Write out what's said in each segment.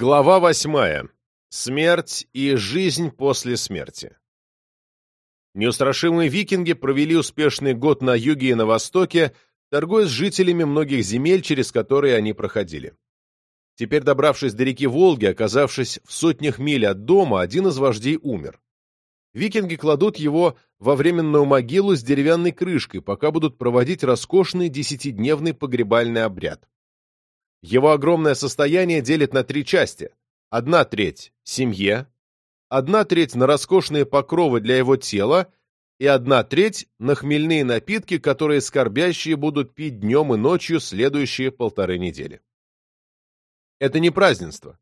Глава восьмая. Смерть и жизнь после смерти. Неустрашимые викинги провели успешный год на юге и на востоке, торгуя с жителями многих земель, через которые они проходили. Теперь, добравшись до реки Волги, оказавшись в сотнях миль от дома, один из вождей умер. Викинги кладут его во временную могилу с деревянной крышкой, пока будут проводить роскошный десятидневный погребальный обряд. Его огромное состояние делит на три части. Одна треть – семье, одна треть на роскошные покровы для его тела и одна треть на хмельные напитки, которые скорбящие будут пить днем и ночью следующие полторы недели. Это не празднество.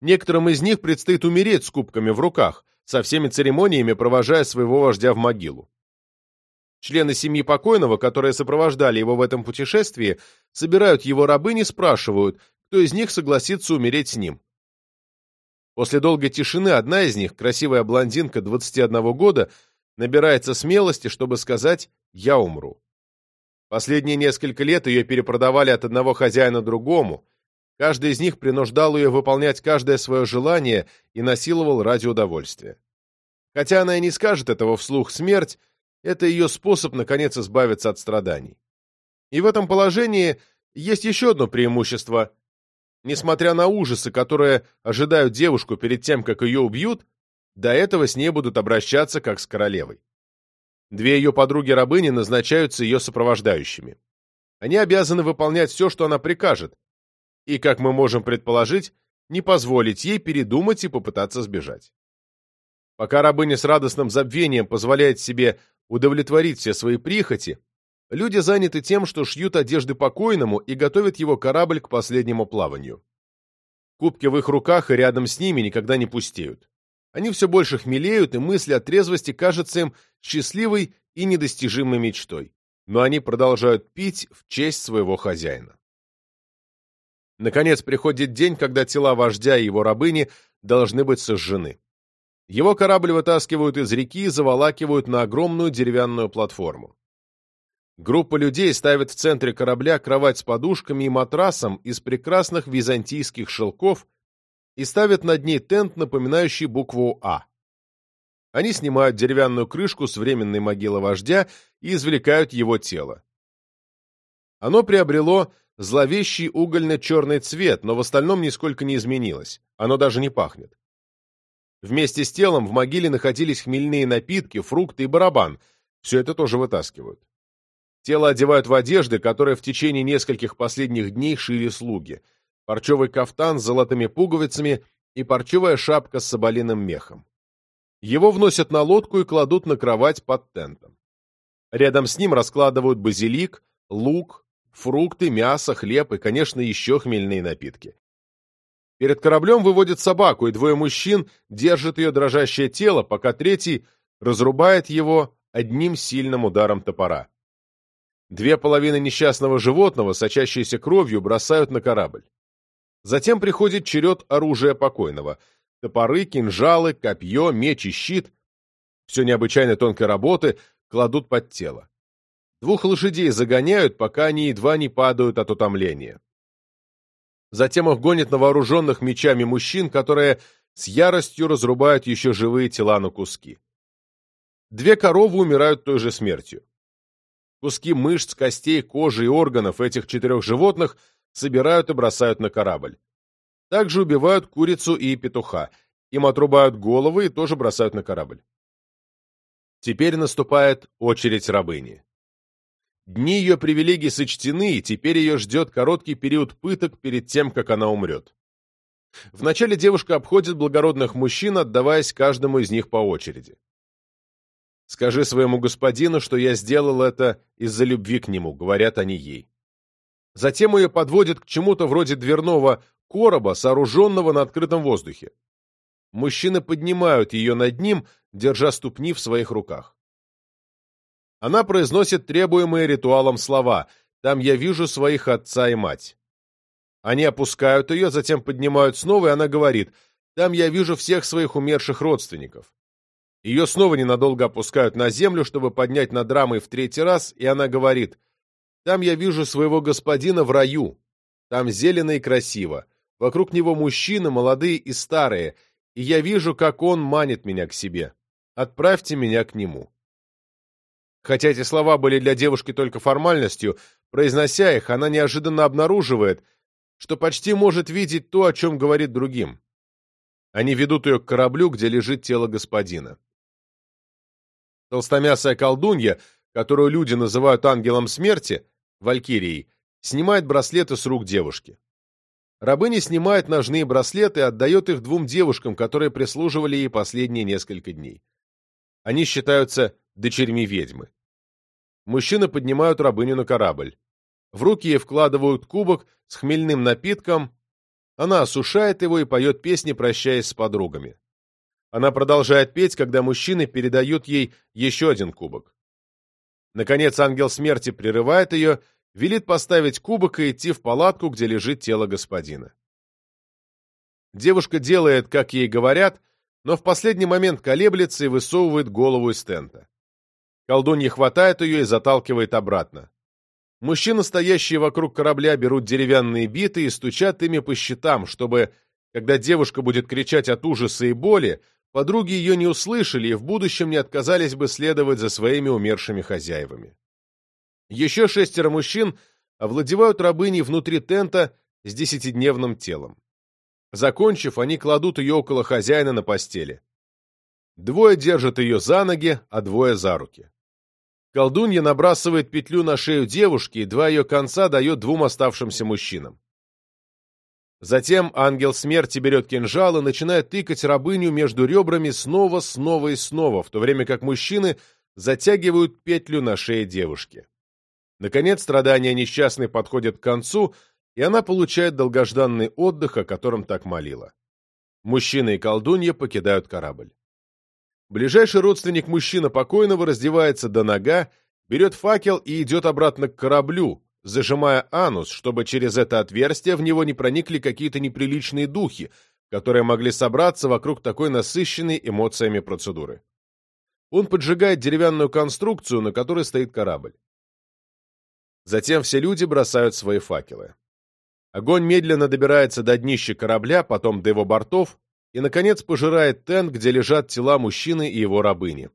Некоторым из них предстоит умереть с кубками в руках, со всеми церемониями провожая своего вождя в могилу. Члены семьи покойного, которые сопровождали его в этом путешествии, собирают его рабынь и спрашивают, кто из них согласится умереть с ним. После долгой тишины одна из них, красивая блондинка 21 года, набирается смелости, чтобы сказать «я умру». Последние несколько лет ее перепродавали от одного хозяина другому, Каждый из них принуждал ее выполнять каждое свое желание и насиловал ради удовольствия. Хотя она и не скажет этого вслух смерть, это ее способ, наконец, избавиться от страданий. И в этом положении есть еще одно преимущество. Несмотря на ужасы, которые ожидают девушку перед тем, как ее убьют, до этого с ней будут обращаться как с королевой. Две ее подруги-рабыни назначаются ее сопровождающими. Они обязаны выполнять все, что она прикажет, и, как мы можем предположить, не позволить ей передумать и попытаться сбежать. Пока рабыня с радостным забвением позволяет себе удовлетворить все свои прихоти, люди заняты тем, что шьют одежды покойному и готовят его корабль к последнему плаванию. Кубки в их руках и рядом с ними никогда не пустеют. Они все больше хмелеют, и мысль о трезвости кажется им счастливой и недостижимой мечтой. Но они продолжают пить в честь своего хозяина. Наконец приходит день, когда тела вождя и его рабыни должны быть сожжены. Его корабль вытаскивают из реки и заволакивают на огромную деревянную платформу. Группа людей ставит в центре корабля кровать с подушками и матрасом из прекрасных византийских шелков и ставят над ней тент, напоминающий букву «А». Они снимают деревянную крышку с временной могилы вождя и извлекают его тело. Оно приобрело зловещий угольно-черный цвет, но в остальном нисколько не изменилось. Оно даже не пахнет. Вместе с телом в могиле находились хмельные напитки, фрукты и барабан. Все это тоже вытаскивают. Тело одевают в одежды, которые в течение нескольких последних дней шили слуги. Парчевый кафтан с золотыми пуговицами и парчевая шапка с соболиным мехом. Его вносят на лодку и кладут на кровать под тентом. Рядом с ним раскладывают базилик, лук, фрукты, мясо, хлеб и, конечно, еще хмельные напитки. Перед кораблем выводят собаку, и двое мужчин держат ее дрожащее тело, пока третий разрубает его одним сильным ударом топора. Две половины несчастного животного, сочащиеся кровью, бросают на корабль. Затем приходит черед оружия покойного. Топоры, кинжалы, копье, меч и щит, все необычайно тонкой работы, кладут под тело. Двух лошадей загоняют, пока они едва не падают от утомления. Затем их гонят на вооруженных мечами мужчин, которые с яростью разрубают еще живые тела на куски. Две коровы умирают той же смертью. Куски мышц, костей, кожи и органов этих четырех животных собирают и бросают на корабль. Также убивают курицу и петуха. Им отрубают головы и тоже бросают на корабль. Теперь наступает очередь рабыни. Дни ее привилегий сочтены, и теперь ее ждет короткий период пыток перед тем, как она умрет. Вначале девушка обходит благородных мужчин, отдаваясь каждому из них по очереди. «Скажи своему господину, что я сделал это из-за любви к нему», — говорят они ей. Затем ее подводят к чему-то вроде дверного короба, сооруженного на открытом воздухе. Мужчины поднимают ее над ним, держа ступни в своих руках. Она произносит требуемые ритуалом слова «Там я вижу своих отца и мать». Они опускают ее, затем поднимают снова, и она говорит «Там я вижу всех своих умерших родственников». Ее снова ненадолго опускают на землю, чтобы поднять над рамой в третий раз, и она говорит «Там я вижу своего господина в раю. Там зелено и красиво. Вокруг него мужчины, молодые и старые, и я вижу, как он манит меня к себе. Отправьте меня к нему. Хотя эти слова были для девушки только формальностью, произнося их, она неожиданно обнаруживает, что почти может видеть то, о чем говорит другим. Они ведут ее к кораблю, где лежит тело господина. Толстомясая колдунья, которую люди называют ангелом смерти, Валькирией, снимает браслеты с рук девушки. Рабыня снимает ножные браслеты и отдает их двум девушкам, которые прислуживали ей последние несколько дней. Они считаются дочерьми ведьмы. Мужчины поднимают рабыню на корабль. В руки ей вкладывают кубок с хмельным напитком, она осушает его и поет песни, прощаясь с подругами. Она продолжает петь, когда мужчины передают ей еще один кубок. Наконец ангел смерти прерывает ее, велит поставить кубок и идти в палатку, где лежит тело господина. Девушка делает, как ей говорят, но в последний момент колеблется и высовывает голову из тента. Колдунья хватает ее и заталкивает обратно. Мужчины, стоящие вокруг корабля, берут деревянные биты и стучат ими по щитам, чтобы, когда девушка будет кричать от ужаса и боли, подруги ее не услышали и в будущем не отказались бы следовать за своими умершими хозяевами. Еще шестеро мужчин овладевают рабыней внутри тента с десятидневным телом. Закончив, они кладут ее около хозяина на постели. Двое держат ее за ноги, а двое за руки. Колдунья набрасывает петлю на шею девушки, и два ее конца дает двум оставшимся мужчинам. Затем ангел смерти берет кинжал и начинает тыкать рабыню между ребрами снова, снова и снова, в то время как мужчины затягивают петлю на шее девушки. Наконец, страдания несчастной подходят к концу, и она получает долгожданный отдых, о котором так молила. Мужчина и колдунья покидают корабль. Ближайший родственник мужчина покойного раздевается до нога, берет факел и идет обратно к кораблю, зажимая анус, чтобы через это отверстие в него не проникли какие-то неприличные духи, которые могли собраться вокруг такой насыщенной эмоциями процедуры. Он поджигает деревянную конструкцию, на которой стоит корабль. Затем все люди бросают свои факелы. Огонь медленно добирается до днища корабля, потом до его бортов и, наконец, пожирает тент, где лежат тела мужчины и его рабыни.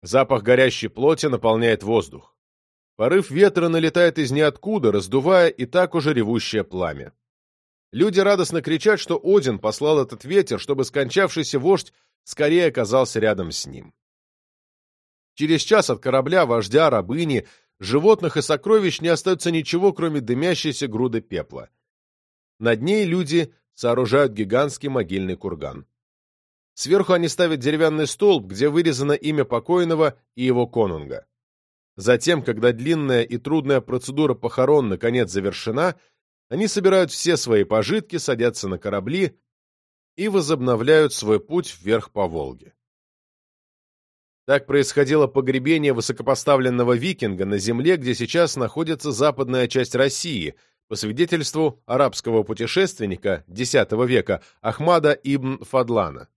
Запах горящей плоти наполняет воздух. Порыв ветра налетает из ниоткуда, раздувая и так уже ревущее пламя. Люди радостно кричат, что Один послал этот ветер, чтобы скончавшийся вождь скорее оказался рядом с ним. Через час от корабля, вождя, рабыни, животных и сокровищ не остается ничего, кроме дымящейся груды пепла. Над ней люди сооружают гигантский могильный курган. Сверху они ставят деревянный столб, где вырезано имя покойного и его конунга. Затем, когда длинная и трудная процедура похорон наконец завершена, они собирают все свои пожитки, садятся на корабли и возобновляют свой путь вверх по Волге. Так происходило погребение высокопоставленного викинга на земле, где сейчас находится западная часть России, по свидетельству арабского путешественника X века Ахмада ибн Фадлана.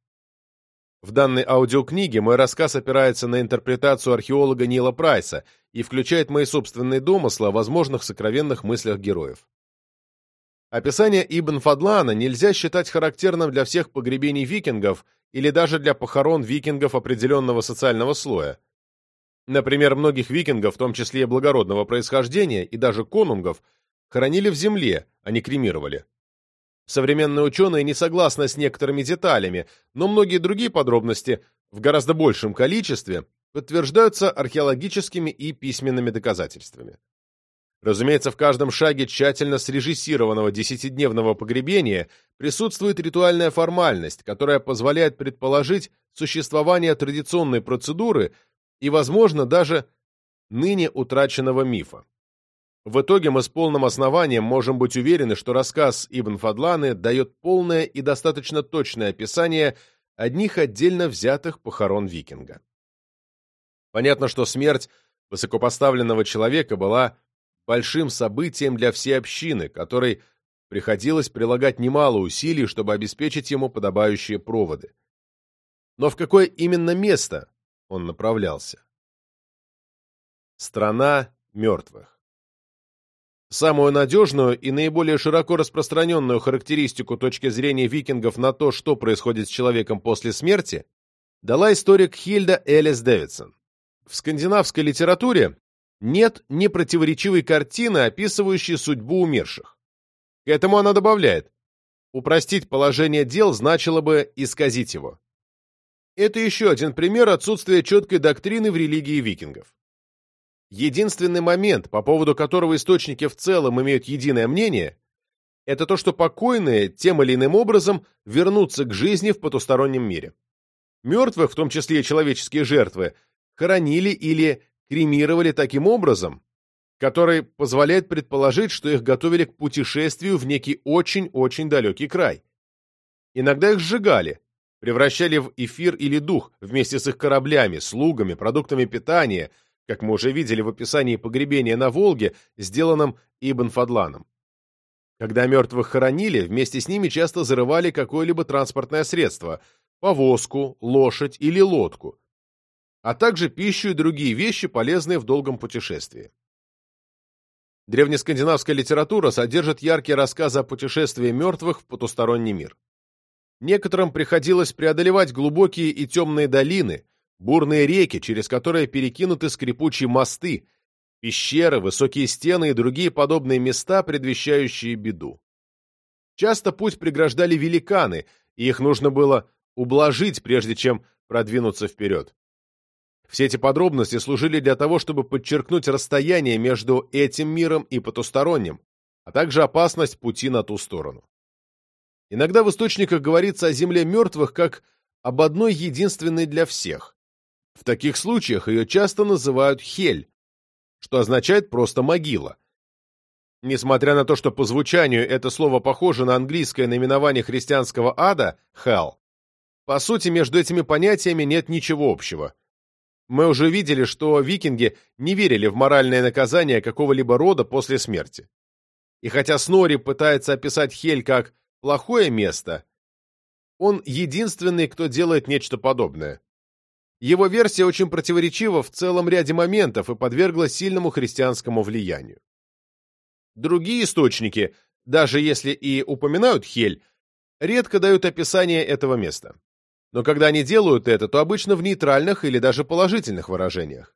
В данной аудиокниге мой рассказ опирается на интерпретацию археолога Нила Прайса и включает мои собственные домыслы о возможных сокровенных мыслях героев. Описание Ибн Фадлана нельзя считать характерным для всех погребений викингов или даже для похорон викингов определенного социального слоя. Например, многих викингов, в том числе и благородного происхождения, и даже конунгов, хоронили в земле, а не кремировали. Современные ученые не согласны с некоторыми деталями, но многие другие подробности, в гораздо большем количестве, подтверждаются археологическими и письменными доказательствами. Разумеется, в каждом шаге тщательно срежиссированного десятидневного погребения присутствует ритуальная формальность, которая позволяет предположить существование традиционной процедуры и, возможно, даже ныне утраченного мифа. В итоге мы с полным основанием можем быть уверены, что рассказ Ибн Фадланы дает полное и достаточно точное описание одних отдельно взятых похорон викинга. Понятно, что смерть высокопоставленного человека была большим событием для всей общины, которой приходилось прилагать немало усилий, чтобы обеспечить ему подобающие проводы. Но в какое именно место он направлялся? Страна мертвых. Самую надежную и наиболее широко распространенную характеристику точки зрения викингов на то, что происходит с человеком после смерти, дала историк Хильда Элис Дэвидсон. В скандинавской литературе нет непротиворечивой картины, описывающей судьбу умерших. К этому она добавляет, упростить положение дел значило бы исказить его. Это еще один пример отсутствия четкой доктрины в религии викингов. Единственный момент, по поводу которого источники в целом имеют единое мнение, это то, что покойные тем или иным образом вернутся к жизни в потустороннем мире. Мертвых, в том числе и человеческие жертвы, хоронили или кремировали таким образом, который позволяет предположить, что их готовили к путешествию в некий очень-очень далекий край. Иногда их сжигали, превращали в эфир или дух вместе с их кораблями, слугами, продуктами питания – как мы уже видели в описании погребения на Волге, сделанном Ибн Фадланом. Когда мертвых хоронили, вместе с ними часто зарывали какое-либо транспортное средство – повозку, лошадь или лодку, а также пищу и другие вещи, полезные в долгом путешествии. Древнескандинавская литература содержит яркие рассказы о путешествии мертвых в потусторонний мир. Некоторым приходилось преодолевать глубокие и темные долины, бурные реки, через которые перекинуты скрипучие мосты, пещеры, высокие стены и другие подобные места, предвещающие беду. Часто путь преграждали великаны, и их нужно было ублажить, прежде чем продвинуться вперед. Все эти подробности служили для того, чтобы подчеркнуть расстояние между этим миром и потусторонним, а также опасность пути на ту сторону. Иногда в источниках говорится о земле мертвых как об одной единственной для всех, в таких случаях ее часто называют Хель, что означает просто могила. Несмотря на то, что по звучанию это слово похоже на английское наименование христианского ада Hell, по сути между этими понятиями нет ничего общего. Мы уже видели, что викинги не верили в моральное наказание какого-либо рода после смерти. И хотя Снори пытается описать Хель как «плохое место», он единственный, кто делает нечто подобное. Его версия очень противоречива в целом ряде моментов и подвергла сильному христианскому влиянию. Другие источники, даже если и упоминают Хель, редко дают описание этого места. Но когда они делают это, то обычно в нейтральных или даже положительных выражениях.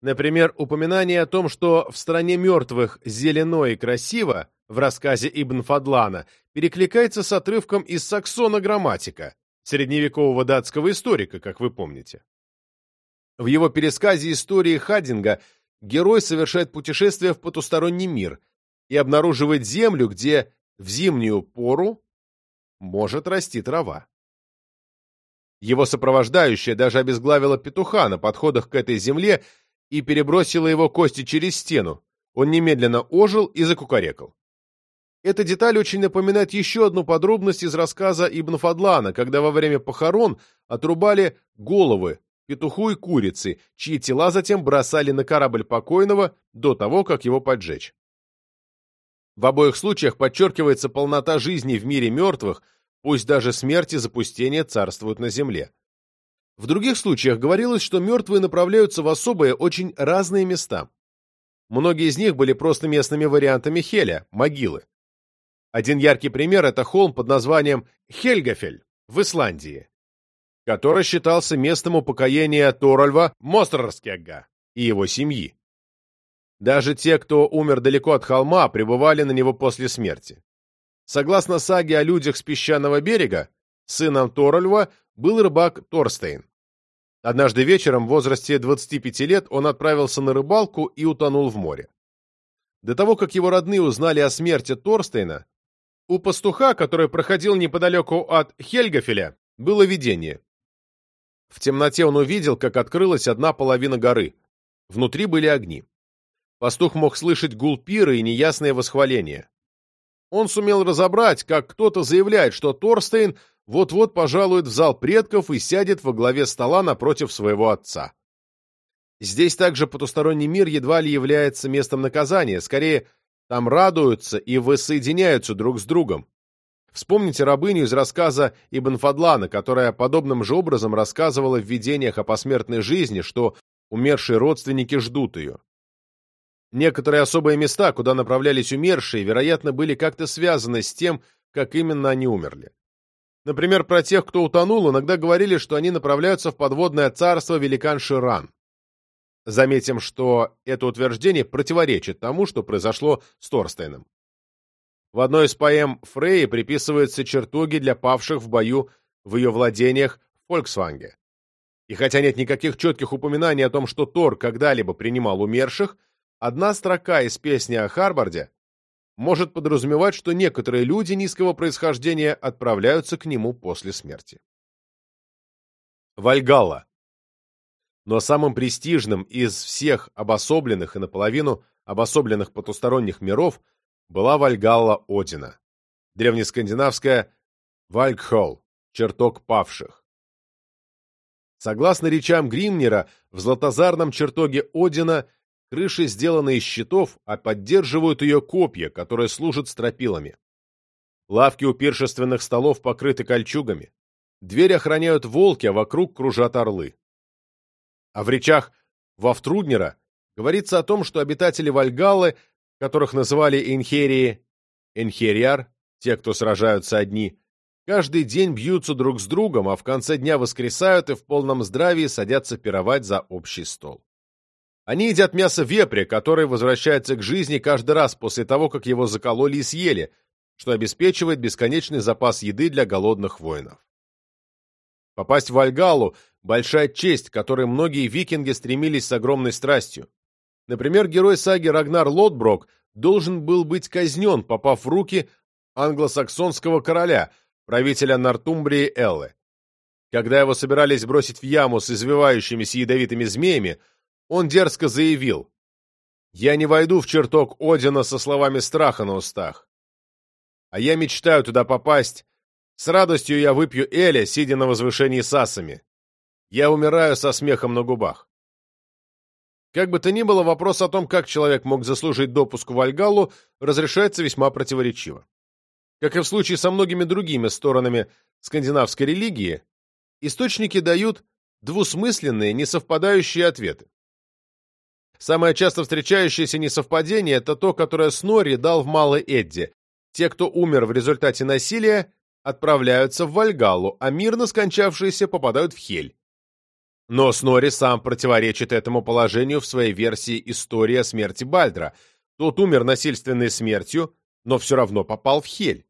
Например, упоминание о том, что в стране мертвых зелено и красиво в рассказе Ибн Фадлана перекликается с отрывком из Саксона грамматика, средневекового датского историка, как вы помните. В его пересказе истории Хаддинга герой совершает путешествие в потусторонний мир и обнаруживает землю, где в зимнюю пору может расти трава. Его сопровождающая даже обезглавила петуха на подходах к этой земле и перебросила его кости через стену. Он немедленно ожил и закукарекал. Эта деталь очень напоминает еще одну подробность из рассказа Ибн Фадлана, когда во время похорон отрубали головы петуху и курицы, чьи тела затем бросали на корабль покойного до того, как его поджечь. В обоих случаях подчеркивается полнота жизни в мире мертвых, пусть даже смерть и запустение царствуют на земле. В других случаях говорилось, что мертвые направляются в особые, очень разные места. Многие из них были просто местными вариантами Хеля, могилы. Один яркий пример – это холм под названием Хельгафель в Исландии, который считался местом упокоения Торольва Мострарскега и его семьи. Даже те, кто умер далеко от холма, пребывали на него после смерти. Согласно саге о людях с песчаного берега, сыном Торольва был рыбак Торстейн. Однажды вечером в возрасте 25 лет он отправился на рыбалку и утонул в море. До того, как его родные узнали о смерти Торстейна, у пастуха, который проходил неподалеку от Хельгафеля, было видение. В темноте он увидел, как открылась одна половина горы. Внутри были огни. Пастух мог слышать гул пира и неясное восхваление. Он сумел разобрать, как кто-то заявляет, что Торстейн вот-вот пожалует в зал предков и сядет во главе стола напротив своего отца. Здесь также потусторонний мир едва ли является местом наказания, скорее там радуются и воссоединяются друг с другом. Вспомните рабыню из рассказа Ибн Фадлана, которая подобным же образом рассказывала в видениях о посмертной жизни, что умершие родственники ждут ее. Некоторые особые места, куда направлялись умершие, вероятно, были как-то связаны с тем, как именно они умерли. Например, про тех, кто утонул, иногда говорили, что они направляются в подводное царство великан Ширан. Заметим, что это утверждение противоречит тому, что произошло с Торстейном. В одной из поэм Фрейи приписываются чертоги для павших в бою в ее владениях в Фольксванге. И хотя нет никаких четких упоминаний о том, что Тор когда-либо принимал умерших, одна строка из песни о Харбарде может подразумевать, что некоторые люди низкого происхождения отправляются к нему после смерти. Вальгалла. Но самым престижным из всех обособленных и наполовину обособленных потусторонних миров была Вальгалла Одина, древнескандинавская Вальгхолл, чертог павших. Согласно речам Гримнера, в златозарном чертоге Одина крыши сделаны из щитов, а поддерживают ее копья, которые служат стропилами. Лавки у пиршественных столов покрыты кольчугами. Дверь охраняют волки, а вокруг кружат орлы. А в речах Вавтруднера говорится о том, что обитатели Вальгаллы, которых называли Инхерии, Энхериар, те, кто сражаются одни, каждый день бьются друг с другом, а в конце дня воскресают и в полном здравии садятся пировать за общий стол. Они едят мясо вепря, который возвращается к жизни каждый раз после того, как его закололи и съели, что обеспечивает бесконечный запас еды для голодных воинов. Попасть в Вальгалу – большая честь, к которой многие викинги стремились с огромной страстью. Например, герой саги Рагнар Лотброк должен был быть казнен, попав в руки англосаксонского короля, правителя Нортумбрии Эллы. Когда его собирались бросить в яму с извивающимися ядовитыми змеями, он дерзко заявил, «Я не войду в чертог Одина со словами страха на устах. А я мечтаю туда попасть. С радостью я выпью Эля, сидя на возвышении сасами. Я умираю со смехом на губах». Как бы то ни было, вопрос о том, как человек мог заслужить допуск в Вальгаллу, разрешается весьма противоречиво. Как и в случае со многими другими сторонами скандинавской религии, источники дают двусмысленные, несовпадающие ответы. Самое часто встречающееся несовпадение – это то, которое Снорри дал в Малой Эдди. Те, кто умер в результате насилия, отправляются в Вальгаллу, а мирно скончавшиеся попадают в Хель. Но Снорри сам противоречит этому положению в своей версии истории о смерти Бальдра. Тот умер насильственной смертью, но все равно попал в Хель.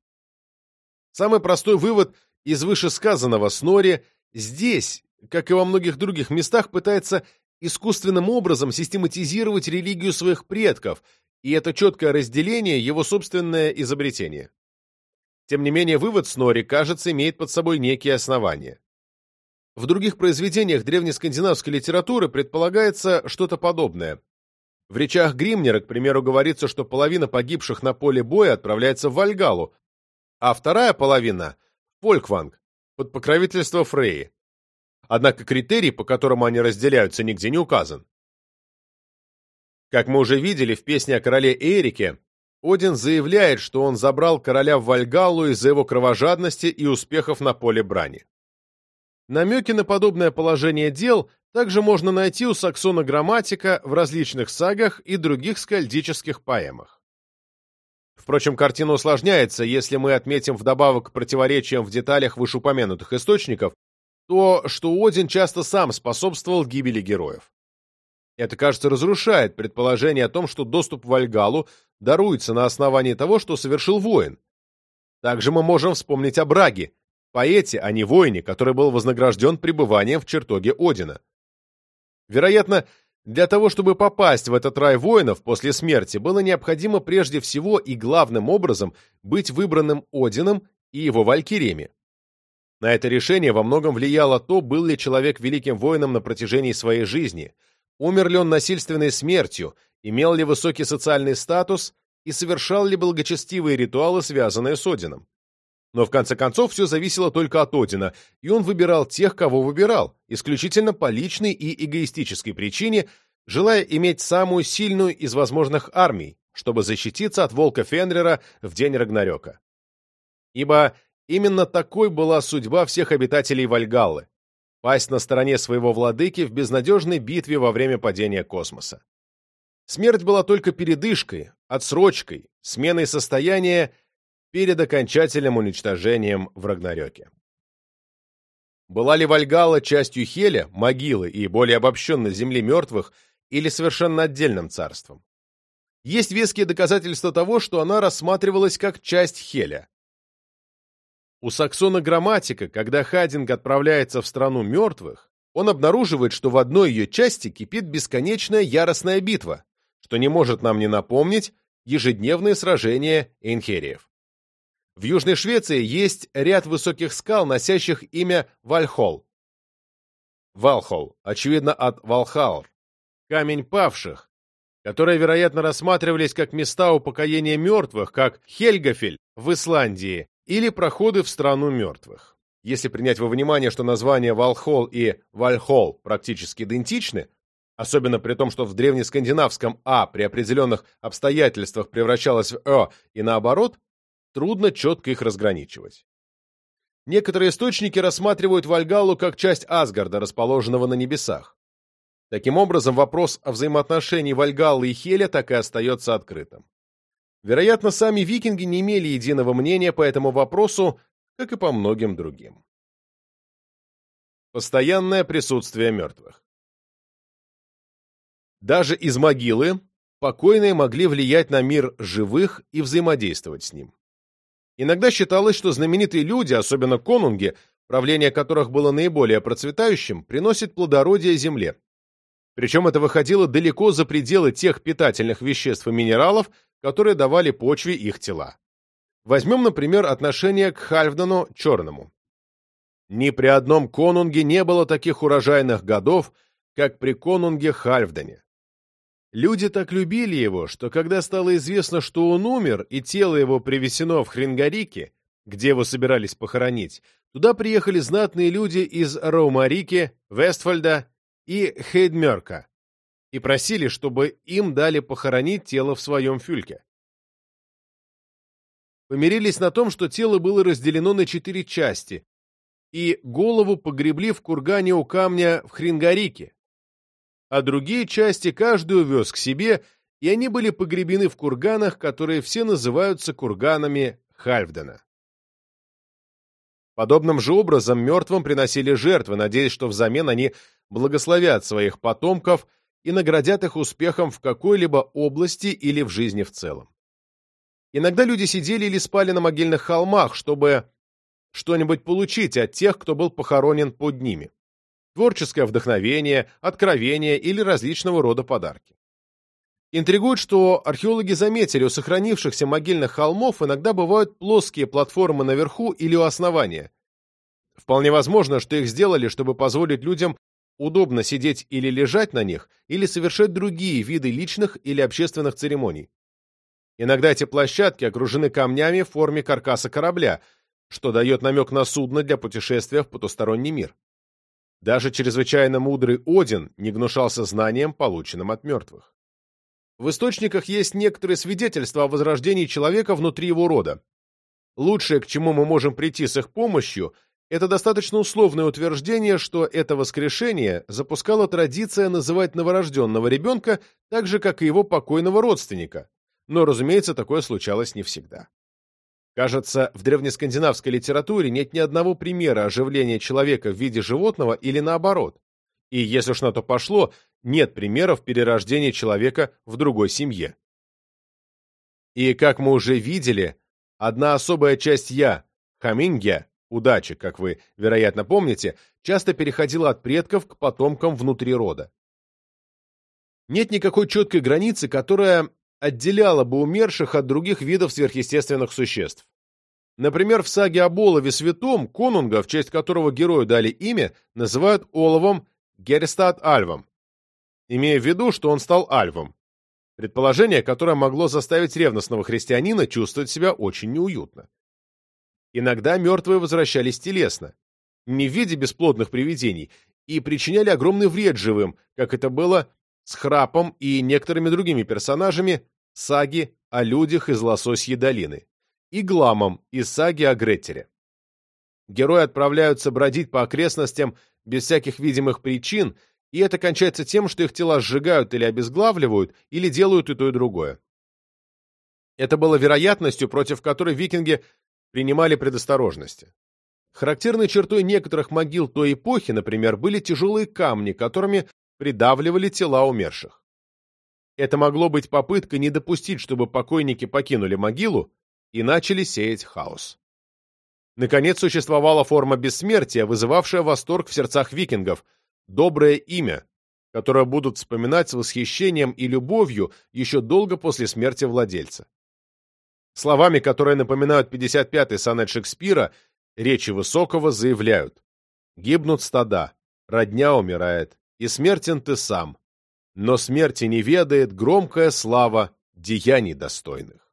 Самый простой вывод из вышесказанного Снорри здесь, как и во многих других местах, пытается искусственным образом систематизировать религию своих предков, и это четкое разделение – его собственное изобретение. Тем не менее, вывод Снори, кажется, имеет под собой некие основания. В других произведениях древнескандинавской литературы предполагается что-то подобное. В речах Гримнера, к примеру, говорится, что половина погибших на поле боя отправляется в Вальгалу, а вторая половина – в Фолькванг, под покровительство Фреи. Однако критерий, по которому они разделяются, нигде не указан. Как мы уже видели в песне о короле Эрике, Один заявляет, что он забрал короля в Вальгаллу из-за его кровожадности и успехов на поле брани. Намеки на подобное положение дел также можно найти у Саксона Грамматика в различных сагах и других скальдических поэмах. Впрочем, картина усложняется, если мы отметим вдобавок к противоречиям в деталях вышеупомянутых источников то, что Один часто сам способствовал гибели героев. Это, кажется, разрушает предположение о том, что доступ в Вальгалу даруется на основании того, что совершил воин. Также мы можем вспомнить о Браге, поэте, а не воине, который был вознагражден пребыванием в чертоге Одина. Вероятно, для того, чтобы попасть в этот рай воинов после смерти, было необходимо прежде всего и главным образом быть выбранным Одином и его валькириями. На это решение во многом влияло то, был ли человек великим воином на протяжении своей жизни, умер ли он насильственной смертью, имел ли высокий социальный статус и совершал ли благочестивые ритуалы, связанные с Одином. Но в конце концов все зависело только от Одина, и он выбирал тех, кого выбирал, исключительно по личной и эгоистической причине, желая иметь самую сильную из возможных армий, чтобы защититься от волка Фенрера в день Рагнарёка. Ибо Именно такой была судьба всех обитателей Вальгаллы – пасть на стороне своего владыки в безнадежной битве во время падения космоса. Смерть была только передышкой, отсрочкой, сменой состояния перед окончательным уничтожением в Рагнарёке. Была ли Вальгала частью Хеля, могилы и более обобщенной земли мертвых, или совершенно отдельным царством? Есть веские доказательства того, что она рассматривалась как часть Хеля. У саксона грамматика, когда Хадинг отправляется в страну мертвых, он обнаруживает, что в одной ее части кипит бесконечная яростная битва, что не может нам не напомнить ежедневные сражения эйнхериев. В Южной Швеции есть ряд высоких скал, носящих имя Вальхол. Валхол, очевидно, от Валхаур. Камень павших, которые, вероятно, рассматривались как места упокоения мертвых, как Хельгафель в Исландии или проходы в страну мертвых. Если принять во внимание, что названия Валхол и Вальхол практически идентичны, особенно при том, что в древнескандинавском «а» при определенных обстоятельствах превращалось в «э» и наоборот, трудно четко их разграничивать. Некоторые источники рассматривают Вальгалу как часть Асгарда, расположенного на небесах. Таким образом, вопрос о взаимоотношении Вальгаллы и Хеля так и остается открытым. Вероятно, сами викинги не имели единого мнения по этому вопросу, как и по многим другим. Постоянное присутствие мертвых Даже из могилы покойные могли влиять на мир живых и взаимодействовать с ним. Иногда считалось, что знаменитые люди, особенно конунги, правление которых было наиболее процветающим, приносят плодородие земле. Причем это выходило далеко за пределы тех питательных веществ и минералов, которые давали почве их тела. Возьмем, например, отношение к Хальфдану Черному. Ни при одном конунге не было таких урожайных годов, как при конунге Хальфдане. Люди так любили его, что когда стало известно, что он умер, и тело его привезено в Хрингарике, где его собирались похоронить, туда приехали знатные люди из Раумарики, Вестфальда и Хейдмерка и просили, чтобы им дали похоронить тело в своем фюльке. Помирились на том, что тело было разделено на четыре части, и голову погребли в кургане у камня в Хрингарике, а другие части каждый увез к себе, и они были погребены в курганах, которые все называются курганами Хальфдена. Подобным же образом мертвым приносили жертвы, надеясь, что взамен они благословят своих потомков и наградят их успехом в какой-либо области или в жизни в целом. Иногда люди сидели или спали на могильных холмах, чтобы что-нибудь получить от тех, кто был похоронен под ними творческое вдохновение, откровение или различного рода подарки. Интригует, что археологи заметили, у сохранившихся могильных холмов иногда бывают плоские платформы наверху или у основания. Вполне возможно, что их сделали, чтобы позволить людям удобно сидеть или лежать на них, или совершать другие виды личных или общественных церемоний. Иногда эти площадки окружены камнями в форме каркаса корабля, что дает намек на судно для путешествия в потусторонний мир. Даже чрезвычайно мудрый Один не гнушался знанием, полученным от мертвых. В источниках есть некоторые свидетельства о возрождении человека внутри его рода. Лучшее, к чему мы можем прийти с их помощью, это достаточно условное утверждение, что это воскрешение запускала традиция называть новорожденного ребенка так же, как и его покойного родственника. Но, разумеется, такое случалось не всегда. Кажется, в древнескандинавской литературе нет ни одного примера оживления человека в виде животного или наоборот. И, если уж на то пошло, нет примеров перерождения человека в другой семье. И, как мы уже видели, одна особая часть «я», хамингя, удачи, как вы, вероятно, помните, часто переходила от предков к потомкам внутри рода. Нет никакой четкой границы, которая отделяла бы умерших от других видов сверхъестественных существ. Например, в саге об Олове Святом конунга, в честь которого герою дали имя, называют Оловом Герстад Альвом, имея в виду, что он стал Альвом. Предположение, которое могло заставить ревностного христианина чувствовать себя очень неуютно. Иногда мертвые возвращались телесно, не в виде бесплодных привидений, и причиняли огромный вред живым, как это было с Храпом и некоторыми другими персонажами саги о людях из Лососьей долины, и Гламом из саги о Греттере. Герои отправляются бродить по окрестностям без всяких видимых причин и это кончается тем, что их тела сжигают или обезглавливают, или делают и то, и другое. Это было вероятностью, против которой викинги принимали предосторожности. Характерной чертой некоторых могил той эпохи, например, были тяжелые камни, которыми придавливали тела умерших. Это могло быть попыткой не допустить, чтобы покойники покинули могилу и начали сеять хаос. Наконец, существовала форма бессмертия, вызывавшая восторг в сердцах викингов, доброе имя, которое будут вспоминать с восхищением и любовью еще долго после смерти владельца. Словами, которые напоминают 55-й сонет Шекспира, речи Высокого заявляют «Гибнут стада, родня умирает, и смертен ты сам, но смерти не ведает громкая слава деяний достойных».